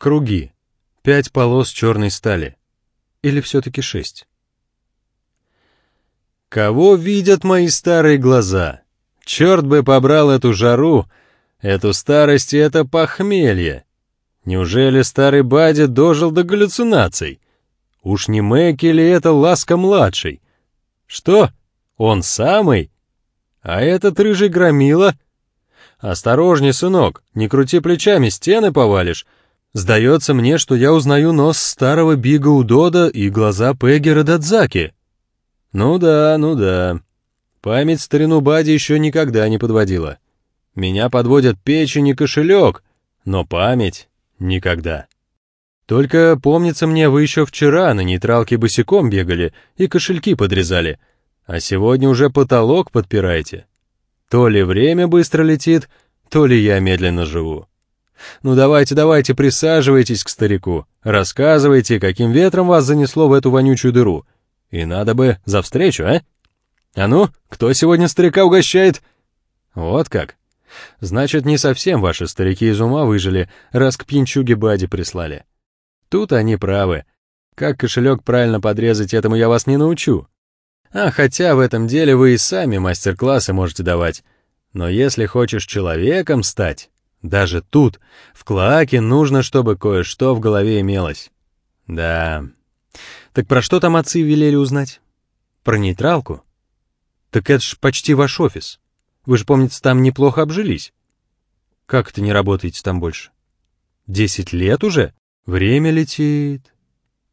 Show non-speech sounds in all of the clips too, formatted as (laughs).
Круги. Пять полос черной стали. Или все-таки шесть? Кого видят мои старые глаза? Черт бы побрал эту жару, эту старость и это похмелье. Неужели старый Бадя дожил до галлюцинаций? Уж не Мэг или это Ласка-младший? Что? Он самый? А этот рыжий громила? Осторожней, сынок, не крути плечами, стены повалишь. Сдается мне, что я узнаю нос старого Бига Удода и глаза Пеггера Дадзаки. Ну да, ну да. Память старину Бади еще никогда не подводила. Меня подводят печень и кошелек, но память никогда. Только, помнится мне, вы еще вчера на нейтралке босиком бегали и кошельки подрезали, а сегодня уже потолок подпираете. То ли время быстро летит, то ли я медленно живу. Ну давайте, давайте, присаживайтесь к старику, рассказывайте, каким ветром вас занесло в эту вонючую дыру. И надо бы за встречу, а? А ну, кто сегодня старика угощает? Вот как. Значит, не совсем ваши старики из ума выжили, раз к пьянчуге Бади прислали. Тут они правы. Как кошелек правильно подрезать, этому я вас не научу. А хотя в этом деле вы и сами мастер-классы можете давать. Но если хочешь человеком стать, даже тут, в Клоаке, нужно, чтобы кое-что в голове имелось. Да. Так про что там отцы велели узнать? Про нейтралку? Так это ж почти ваш офис. Вы же, помнится, там неплохо обжились. Как это не работаете там больше? Десять лет уже? Время летит.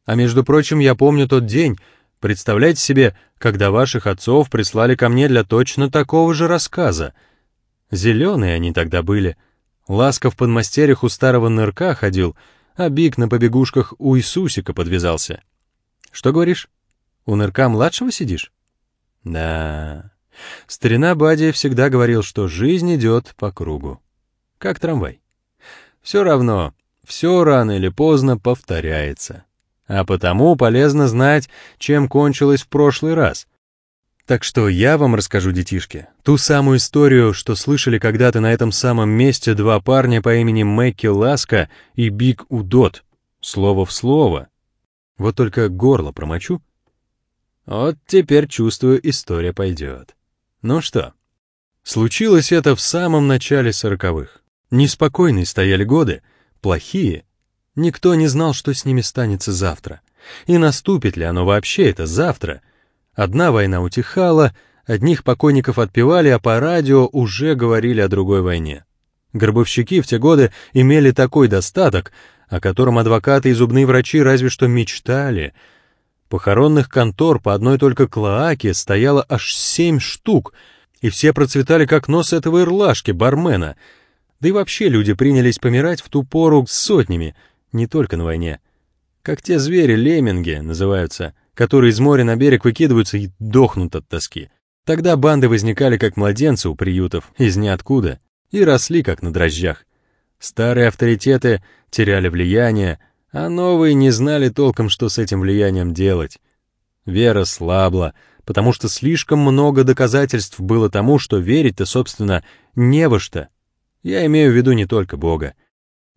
А между прочим, я помню тот день. Представляете себе, когда ваших отцов прислали ко мне для точно такого же рассказа. Зеленые они тогда были. Ласка в подмастерьях у старого нырка ходил, а Биг на побегушках у Иисусика подвязался. Что говоришь? У нырка младшего сидишь? Да. Старина Бадия всегда говорил, что жизнь идет по кругу. Как трамвай. Все равно, все рано или поздно повторяется. А потому полезно знать, чем кончилось в прошлый раз. Так что я вам расскажу, детишки, ту самую историю, что слышали когда-то на этом самом месте два парня по имени Мэкки Ласка и Биг Удот. Слово в слово. Вот только горло промочу. Вот теперь, чувствую, история пойдет. Ну что, случилось это в самом начале сороковых. Неспокойные стояли годы, плохие. Никто не знал, что с ними станется завтра. И наступит ли оно вообще, это завтра. Одна война утихала, одних покойников отпевали, а по радио уже говорили о другой войне. Гробовщики в те годы имели такой достаток, о котором адвокаты и зубные врачи разве что мечтали — Похоронных контор по одной только клоаке стояло аж семь штук, и все процветали как нос этого ирлашки, бармена. Да и вообще люди принялись помирать в ту пору сотнями, не только на войне. Как те звери, лемминги называются, которые из моря на берег выкидываются и дохнут от тоски. Тогда банды возникали как младенцы у приютов, из ниоткуда, и росли как на дрожжах. Старые авторитеты теряли влияние, а новые не знали толком, что с этим влиянием делать. Вера слабла, потому что слишком много доказательств было тому, что верить-то, собственно, не во что. Я имею в виду не только Бога.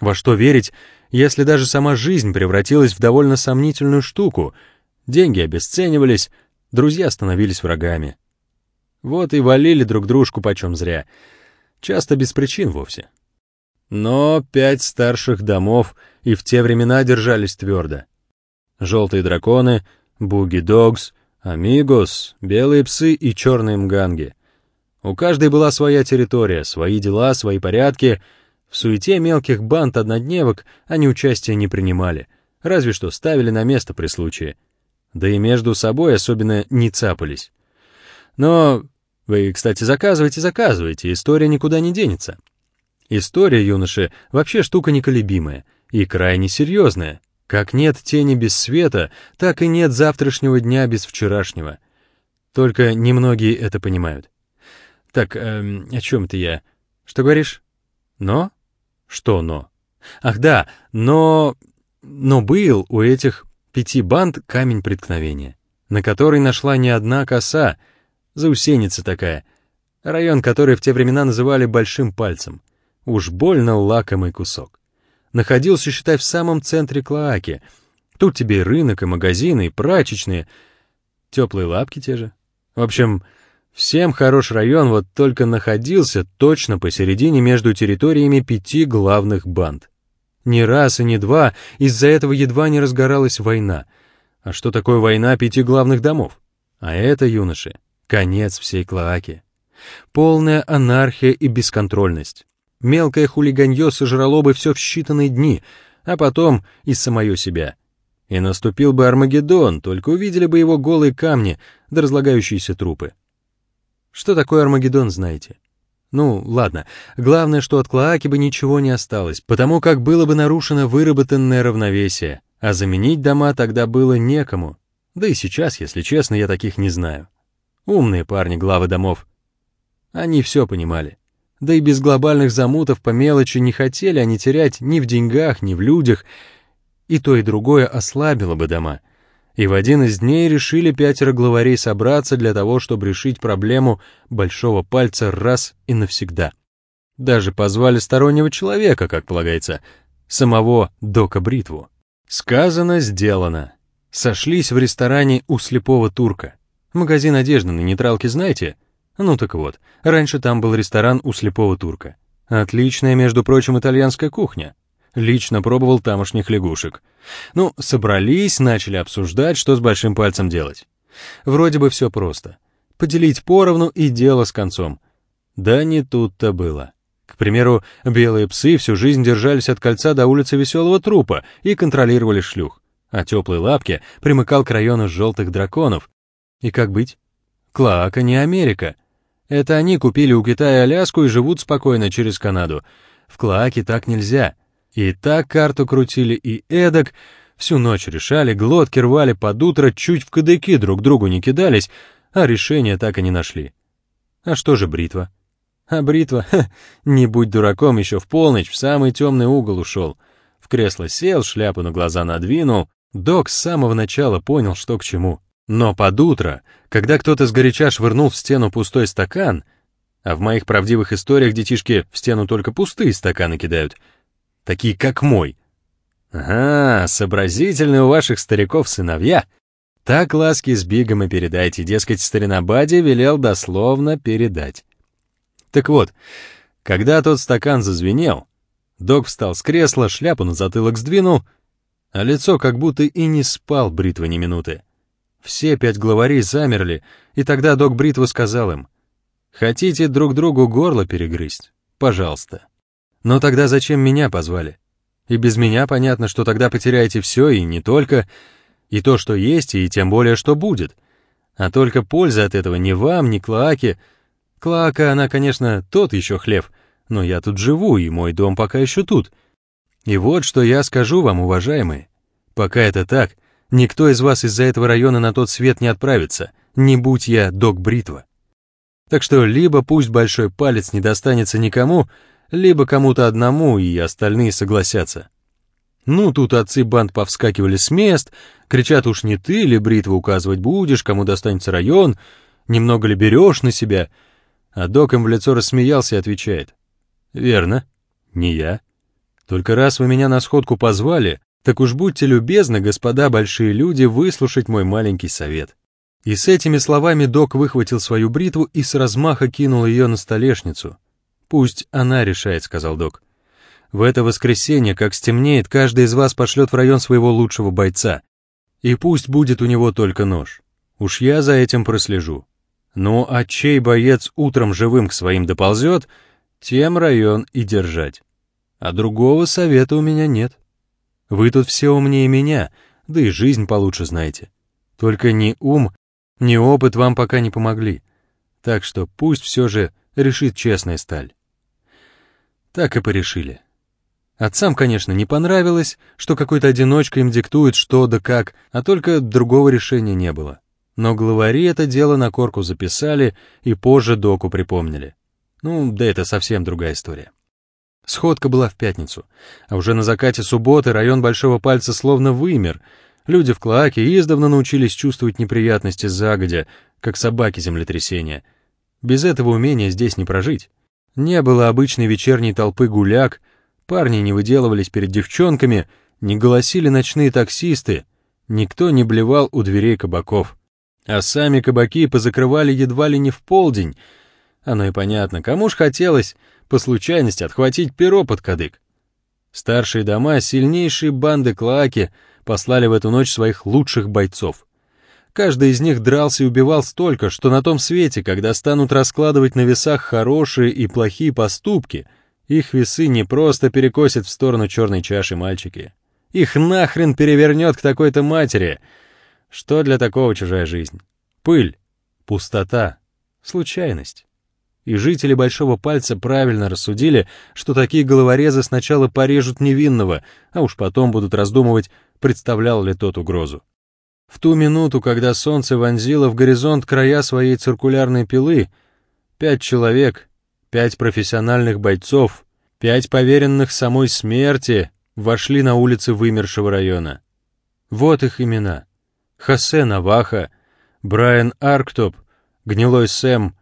Во что верить, если даже сама жизнь превратилась в довольно сомнительную штуку, деньги обесценивались, друзья становились врагами. Вот и валили друг дружку почем зря, часто без причин вовсе. Но пять старших домов и в те времена держались твердо. Желтые драконы, буги-догс, амигос, белые псы и черные мганги. У каждой была своя территория, свои дела, свои порядки. В суете мелких банд-однодневок они участия не принимали, разве что ставили на место при случае. Да и между собой особенно не цапались. Но вы, кстати, заказывайте, заказывайте, история никуда не денется. История, юноши, вообще штука неколебимая и крайне серьезная. Как нет тени без света, так и нет завтрашнего дня без вчерашнего. Только немногие это понимают. Так, эм, о чем ты я? Что говоришь? Но? Что но? Ах да, но... Но был у этих пяти банд камень преткновения, на который нашла не одна коса, заусеница такая, район который в те времена называли Большим Пальцем. Уж больно лакомый кусок. находился, считай, в самом центре Клоаки. Тут тебе и рынок, и магазины, и прачечные, теплые лапки те же. В общем, всем хорош район, вот только находился точно посередине между территориями пяти главных банд. Ни раз и ни два из-за этого едва не разгоралась война. А что такое война пяти главных домов? А это, юноши, конец всей Клоаки. Полная анархия и бесконтрольность. Мелкое хулиганье сожрало бы все в считанные дни, а потом и самое себя. И наступил бы Армагеддон, только увидели бы его голые камни да разлагающиеся трупы. Что такое Армагеддон, знаете? Ну, ладно, главное, что от Клоаки бы ничего не осталось, потому как было бы нарушено выработанное равновесие, а заменить дома тогда было некому. Да и сейчас, если честно, я таких не знаю. Умные парни, главы домов. Они все понимали. Да и без глобальных замутов по мелочи не хотели они терять ни в деньгах, ни в людях, и то и другое ослабило бы дома. И в один из дней решили пятеро главарей собраться для того, чтобы решить проблему большого пальца раз и навсегда. Даже позвали стороннего человека, как полагается, самого Дока Бритву. Сказано, сделано. Сошлись в ресторане у слепого турка. Магазин одежды на нейтралке знаете? Ну так вот, раньше там был ресторан у слепого турка. Отличная, между прочим, итальянская кухня. Лично пробовал тамошних лягушек. Ну, собрались, начали обсуждать, что с большим пальцем делать. Вроде бы все просто. Поделить поровну и дело с концом. Да не тут-то было. К примеру, белые псы всю жизнь держались от кольца до улицы Веселого Трупа и контролировали шлюх, а теплые лапки примыкал к району желтых драконов. И как быть? Клоака не Америка. Это они купили у Китая Аляску и живут спокойно через Канаду. В Клоаке так нельзя. И так карту крутили, и эдак. Всю ночь решали, глотки рвали под утро, чуть в кадыки друг другу не кидались, а решения так и не нашли. А что же бритва? А бритва, (laughs) ха, не будь дураком, еще в полночь в самый темный угол ушел. В кресло сел, шляпу на глаза надвинул. Док с самого начала понял, что к чему. Но под утро, когда кто-то сгоряча швырнул в стену пустой стакан, а в моих правдивых историях детишки в стену только пустые стаканы кидают, такие как мой. Ага, сообразительные у ваших стариков сыновья. Так ласки с Бигом и передайте, дескать, старина Бади велел дословно передать. Так вот, когда тот стакан зазвенел, док встал с кресла, шляпу на затылок сдвинул, а лицо как будто и не спал бритвы ни минуты. Все пять главарей замерли, и тогда док Бритва сказал им, «Хотите друг другу горло перегрызть? Пожалуйста. Но тогда зачем меня позвали? И без меня понятно, что тогда потеряете все, и не только, и то, что есть, и тем более, что будет. А только польза от этого ни вам, ни Клоаке. Клоака, она, конечно, тот еще хлев, но я тут живу, и мой дом пока еще тут. И вот что я скажу вам, уважаемые. Пока это так, Никто из вас из-за этого района на тот свет не отправится, не будь я док Бритва. Так что либо пусть большой палец не достанется никому, либо кому-то одному, и остальные согласятся. Ну, тут отцы банд повскакивали с мест, кричат уж не ты ли бритву указывать будешь, кому достанется район, немного ли берешь на себя. А док им в лицо рассмеялся и отвечает. Верно, не я. Только раз вы меня на сходку позвали, так уж будьте любезны, господа большие люди, выслушать мой маленький совет. И с этими словами док выхватил свою бритву и с размаха кинул ее на столешницу. «Пусть она решает», — сказал док. «В это воскресенье, как стемнеет, каждый из вас пошлет в район своего лучшего бойца. И пусть будет у него только нож. Уж я за этим прослежу. Ну, а чей боец утром живым к своим доползет, тем район и держать. А другого совета у меня нет». Вы тут все умнее меня, да и жизнь получше знаете. Только ни ум, ни опыт вам пока не помогли. Так что пусть все же решит честная сталь. Так и порешили. Отцам, конечно, не понравилось, что какой-то одиночка им диктует что да как, а только другого решения не было. Но главари это дело на корку записали и позже доку припомнили. Ну, да это совсем другая история. Сходка была в пятницу, а уже на закате субботы район Большого Пальца словно вымер. Люди в Клоаке издавна научились чувствовать неприятности загодя, как собаки землетрясения. Без этого умения здесь не прожить. Не было обычной вечерней толпы гуляк, Парни не выделывались перед девчонками, не голосили ночные таксисты, никто не блевал у дверей кабаков. А сами кабаки позакрывали едва ли не в полдень. Оно и понятно, кому ж хотелось по случайности отхватить перо под кадык. Старшие дома, сильнейшие банды Клоаки послали в эту ночь своих лучших бойцов. Каждый из них дрался и убивал столько, что на том свете, когда станут раскладывать на весах хорошие и плохие поступки, их весы не просто перекосят в сторону черной чаши мальчики. Их нахрен перевернет к такой-то матери. Что для такого чужая жизнь? Пыль, пустота, случайность. И жители Большого Пальца правильно рассудили, что такие головорезы сначала порежут невинного, а уж потом будут раздумывать, представлял ли тот угрозу. В ту минуту, когда солнце вонзило в горизонт края своей циркулярной пилы, пять человек, пять профессиональных бойцов, пять поверенных самой смерти вошли на улицы вымершего района. Вот их имена. Хосе Наваха, Брайан Арктоп, Гнилой Сэм,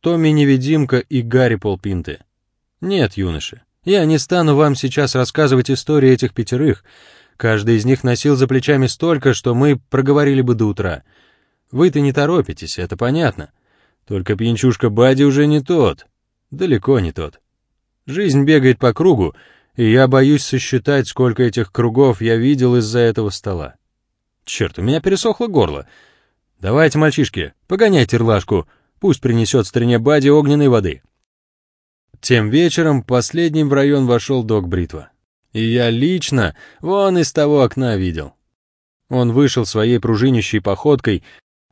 Томми Невидимка и Гарри Полпинты. Нет, юноши, я не стану вам сейчас рассказывать истории этих пятерых, Каждый из них носил за плечами столько, что мы проговорили бы до утра. Вы-то не торопитесь, это понятно. Только пьянчушка Бади уже не тот. Далеко не тот. Жизнь бегает по кругу, и я боюсь сосчитать, сколько этих кругов я видел из-за этого стола. Черт, у меня пересохло горло. Давайте, мальчишки, погоняйте рлашку, пусть принесет стрене Бади огненной воды. Тем вечером последним в район вошел док Бритва. И я лично вон из того окна видел. Он вышел своей пружинищей походкой,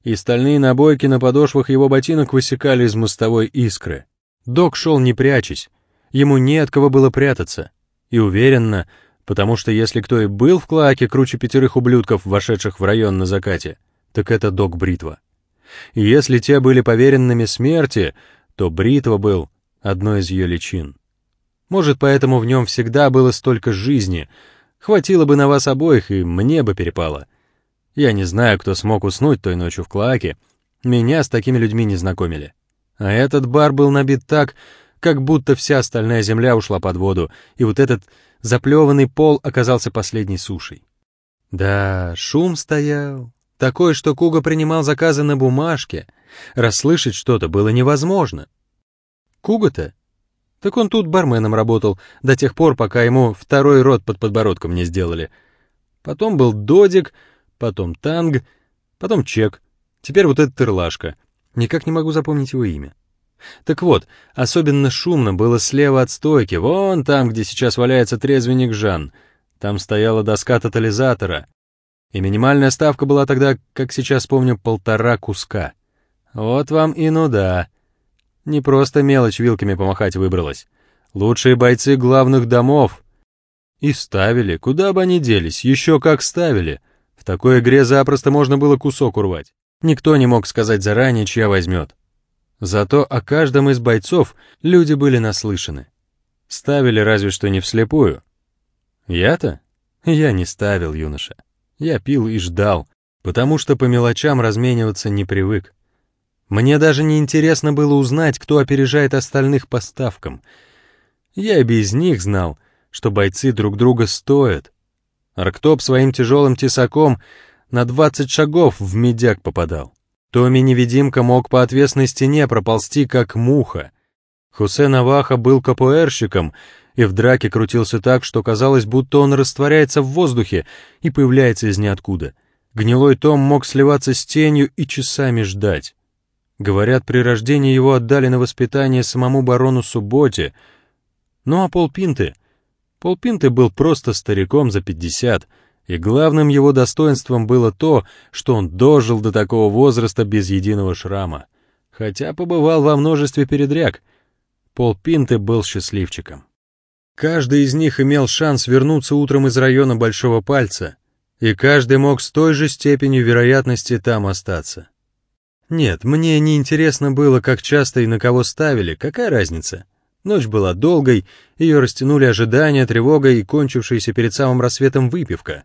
и стальные набойки на подошвах его ботинок высекали из мостовой искры. Док шел не прячась, ему не от кого было прятаться. И уверенно, потому что если кто и был в клаке круче пятерых ублюдков, вошедших в район на закате, так это док Бритва. И если те были поверенными смерти, то Бритва был одной из ее личин. Может, поэтому в нем всегда было столько жизни. Хватило бы на вас обоих, и мне бы перепало. Я не знаю, кто смог уснуть той ночью в Клоаке. Меня с такими людьми не знакомили. А этот бар был набит так, как будто вся остальная земля ушла под воду, и вот этот заплеванный пол оказался последней сушей. Да, шум стоял. Такой, что Куга принимал заказы на бумажке. Расслышать что-то было невозможно. Куга-то так он тут барменом работал, до тех пор, пока ему второй рот под подбородком не сделали. Потом был Додик, потом Танг, потом Чек, теперь вот этот Тырлашка. Никак не могу запомнить его имя. Так вот, особенно шумно было слева от стойки, вон там, где сейчас валяется трезвенник Жан. Там стояла доска тотализатора. И минимальная ставка была тогда, как сейчас помню, полтора куска. Вот вам и ну да. Не просто мелочь вилками помахать выбралась. Лучшие бойцы главных домов. И ставили, куда бы они делись, еще как ставили. В такой игре запросто можно было кусок урвать. Никто не мог сказать заранее, чья возьмет. Зато о каждом из бойцов люди были наслышаны. Ставили разве что не вслепую. Я-то? Я не ставил, юноша. Я пил и ждал, потому что по мелочам размениваться не привык. Мне даже не интересно было узнать, кто опережает остальных по ставкам. Я и без них знал, что бойцы друг друга стоят. Арктоп своим тяжелым тесаком на двадцать шагов в медяк попадал. Томми-невидимка мог по отвесной стене проползти, как муха. Хусен Аваха был капуэрщиком и в драке крутился так, что казалось, будто он растворяется в воздухе и появляется из ниоткуда. Гнилой Том мог сливаться с тенью и часами ждать. Говорят, при рождении его отдали на воспитание самому барону Субботе. Ну а полпинты? Полпинты был просто стариком за пятьдесят, и главным его достоинством было то, что он дожил до такого возраста без единого шрама. Хотя побывал во множестве передряг. Полпинты был счастливчиком. Каждый из них имел шанс вернуться утром из района Большого Пальца, и каждый мог с той же степенью вероятности там остаться. Нет, мне не интересно было, как часто и на кого ставили, какая разница. Ночь была долгой, ее растянули ожидания, тревога и кончившаяся перед самым рассветом выпивка.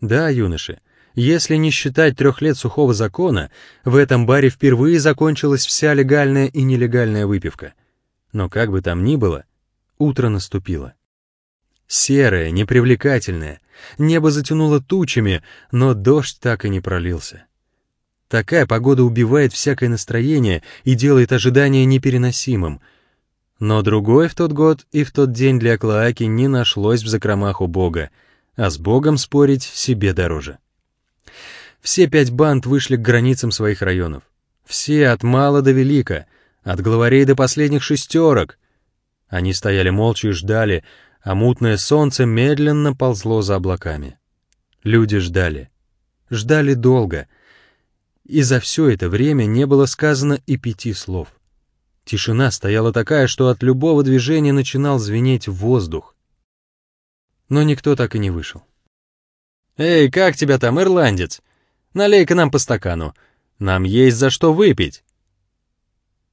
Да, юноши, если не считать трех лет сухого закона, в этом баре впервые закончилась вся легальная и нелегальная выпивка. Но как бы там ни было, утро наступило. Серое, непривлекательное. Небо затянуло тучами, но дождь так и не пролился. Такая погода убивает всякое настроение и делает ожидание непереносимым. Но другой в тот год и в тот день для Клоаки не нашлось в закромах у Бога, а с Богом спорить себе дороже. Все пять банд вышли к границам своих районов. Все от мала до велика, от главарей до последних шестерок. Они стояли молча и ждали, а мутное солнце медленно ползло за облаками. Люди ждали. Ждали долго. И за все это время не было сказано и пяти слов. Тишина стояла такая, что от любого движения начинал звенеть воздух. Но никто так и не вышел. «Эй, как тебя там, ирландец? Налей-ка нам по стакану. Нам есть за что выпить!»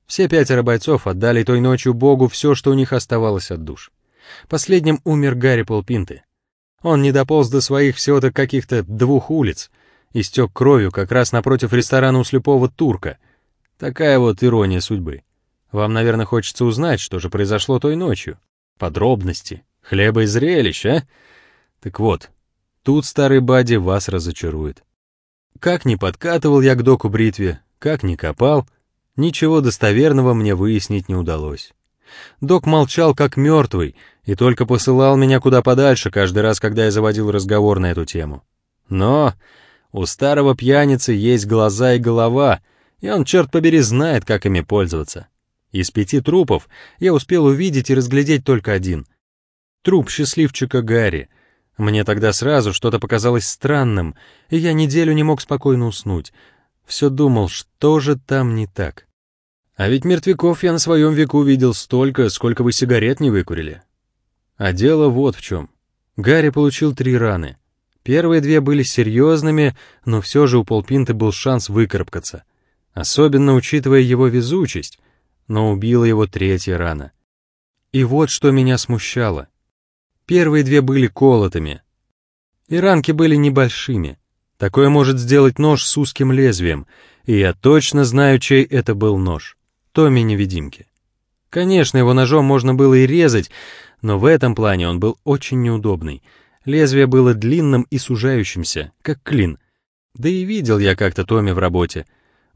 Все пятеро бойцов отдали той ночью Богу все, что у них оставалось от душ. Последним умер Гарри Полпинты. Он не дополз до своих всего-то каких-то двух улиц, истек кровью как раз напротив ресторана у слепого турка. Такая вот ирония судьбы. Вам, наверное, хочется узнать, что же произошло той ночью. Подробности, хлеба и зрелищ, а? Так вот, тут старый Бади вас разочарует. Как ни подкатывал я к доку бритве, как ни копал, ничего достоверного мне выяснить не удалось. Док молчал как мертвый и только посылал меня куда подальше каждый раз, когда я заводил разговор на эту тему. Но у старого пьяницы есть глаза и голова, и он, черт побери, знает, как ими пользоваться. Из пяти трупов я успел увидеть и разглядеть только один. Труп счастливчика Гарри — мне тогда сразу что-то показалось странным, и я неделю не мог спокойно уснуть. Все думал, что же там не так. А ведь мертвяков я на своем веку видел столько, сколько вы сигарет не выкурили. А дело вот в чем. Гарри получил три раны. Первые две были серьезными, но все же у полпинты был шанс выкарабкаться. Особенно учитывая его везучесть, но убила его третья рана. И вот что меня смущало. Первые две были колотыми. И ранки были небольшими. Такое может сделать нож с узким лезвием, и я точно знаю, чей это был нож. Томми-невидимки. Конечно, его ножом можно было и резать, но в этом плане он был очень неудобный. Лезвие было длинным и сужающимся, как клин. Да и видел я как-то Томми в работе.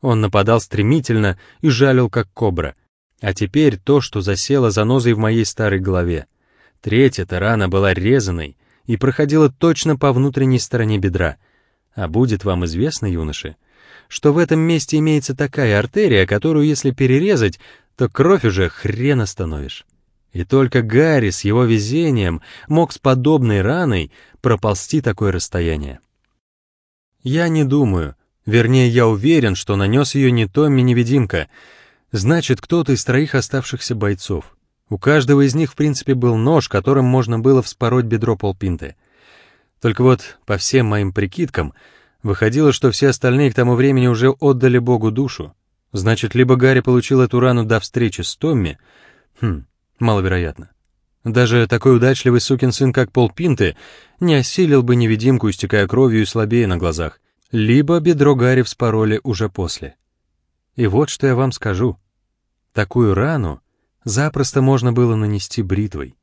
Он нападал стремительно и жалил, как кобра. А теперь то, что засело занозой в моей старой голове. Третья-то рана была резаной и проходила точно по внутренней стороне бедра. А будет вам известно, юноши, что в этом месте имеется такая артерия, которую если перерезать, то кровь уже хрен остановишь. И только Гарри с его везением мог с подобной раной проползти такое расстояние. Я не думаю, вернее, я уверен, что нанес ее не Томми-невидимка, значит, кто-то из троих оставшихся бойцов. У каждого из них, в принципе, был нож, которым можно было вспороть бедро полпинты. Только вот, по всем моим прикидкам, выходило, что все остальные к тому времени уже отдали Богу душу. Значит, либо Гарри получил эту рану до встречи с Томми, хм, маловероятно. Даже такой удачливый сукин сын, как полпинты, не осилил бы невидимку, истекая кровью и слабее на глазах. Либо бедро Гарри вспороли уже после. И вот что я вам скажу. Такую рану запросто можно было нанести бритвой.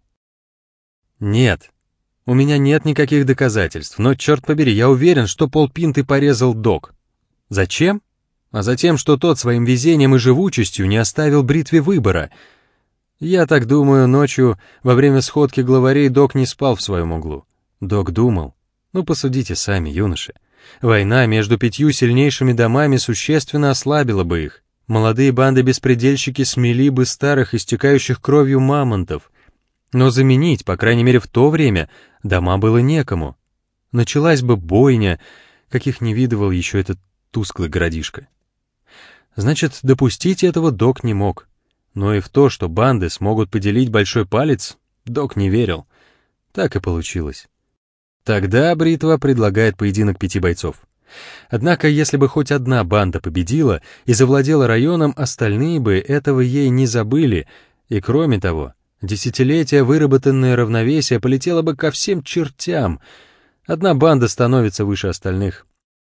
Нет, у меня нет никаких доказательств, но, черт побери, я уверен, что полпинты порезал док. Зачем? А затем, что тот своим везением и живучестью не оставил бритве выбора. Я так думаю, ночью, во время сходки главарей, док не спал в своем углу. Док думал. Ну, посудите сами, юноши. Война между пятью сильнейшими домами существенно ослабила бы их. Молодые банды-беспредельщики смели бы старых, истекающих кровью мамонтов. Но заменить, по крайней мере в то время, дома было некому. Началась бы бойня, каких не видывал еще этот тусклый городишко. Значит, допустить этого док не мог. Но и в то, что банды смогут поделить большой палец, док не верил. Так и получилось. Тогда Бритва предлагает поединок пяти бойцов. Однако, если бы хоть одна банда победила и завладела районом, остальные бы этого ей не забыли, и кроме того, десятилетия выработанное равновесие полетело бы ко всем чертям. Одна банда становится выше остальных.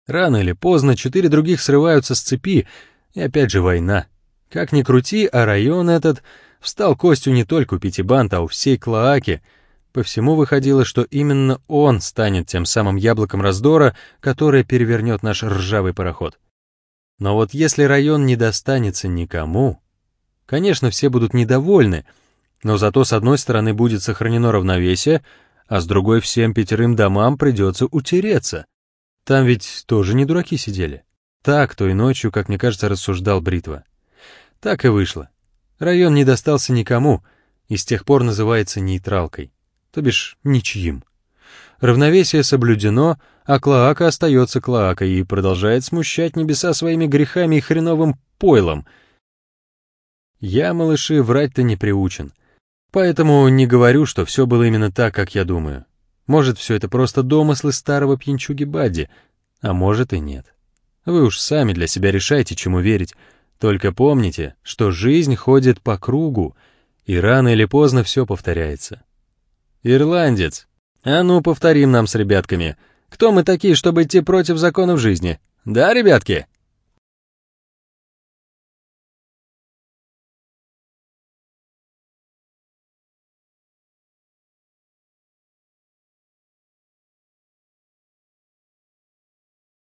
Рано или поздно четыре других срываются с цепи, и опять же война. Как ни крути, а район этот встал костью не только у пяти банд, а у всей Клоаки. По всему выходило, что именно он станет тем самым яблоком раздора, которое перевернет наш ржавый пароход. Но вот если район не достанется никому, конечно, все будут недовольны, но зато с одной стороны будет сохранено равновесие, а с другой всем пятерым домам придется утереться. Там ведь тоже не дураки сидели. Так той ночью, как мне кажется, рассуждал Бритва. Так и вышло. Район не достался никому и с тех пор называется нейтралкой то бишь ничьим. Равновесие соблюдено, а Клоака остается Клоакой и продолжает смущать небеса своими грехами и хреновым пойлом. Я, малыши, врать-то не приучен. Поэтому не говорю, что все было именно так, как я думаю. Может, все это просто домыслы старого пьянчуги Бадди, а может и нет. Вы уж сами для себя решайте, чему верить. Только помните, что жизнь ходит по кругу, и рано или поздно все повторяется. «Ирландец. А ну, повторим нам с ребятками. Кто мы такие, чтобы идти против законов жизни? Да, ребятки?»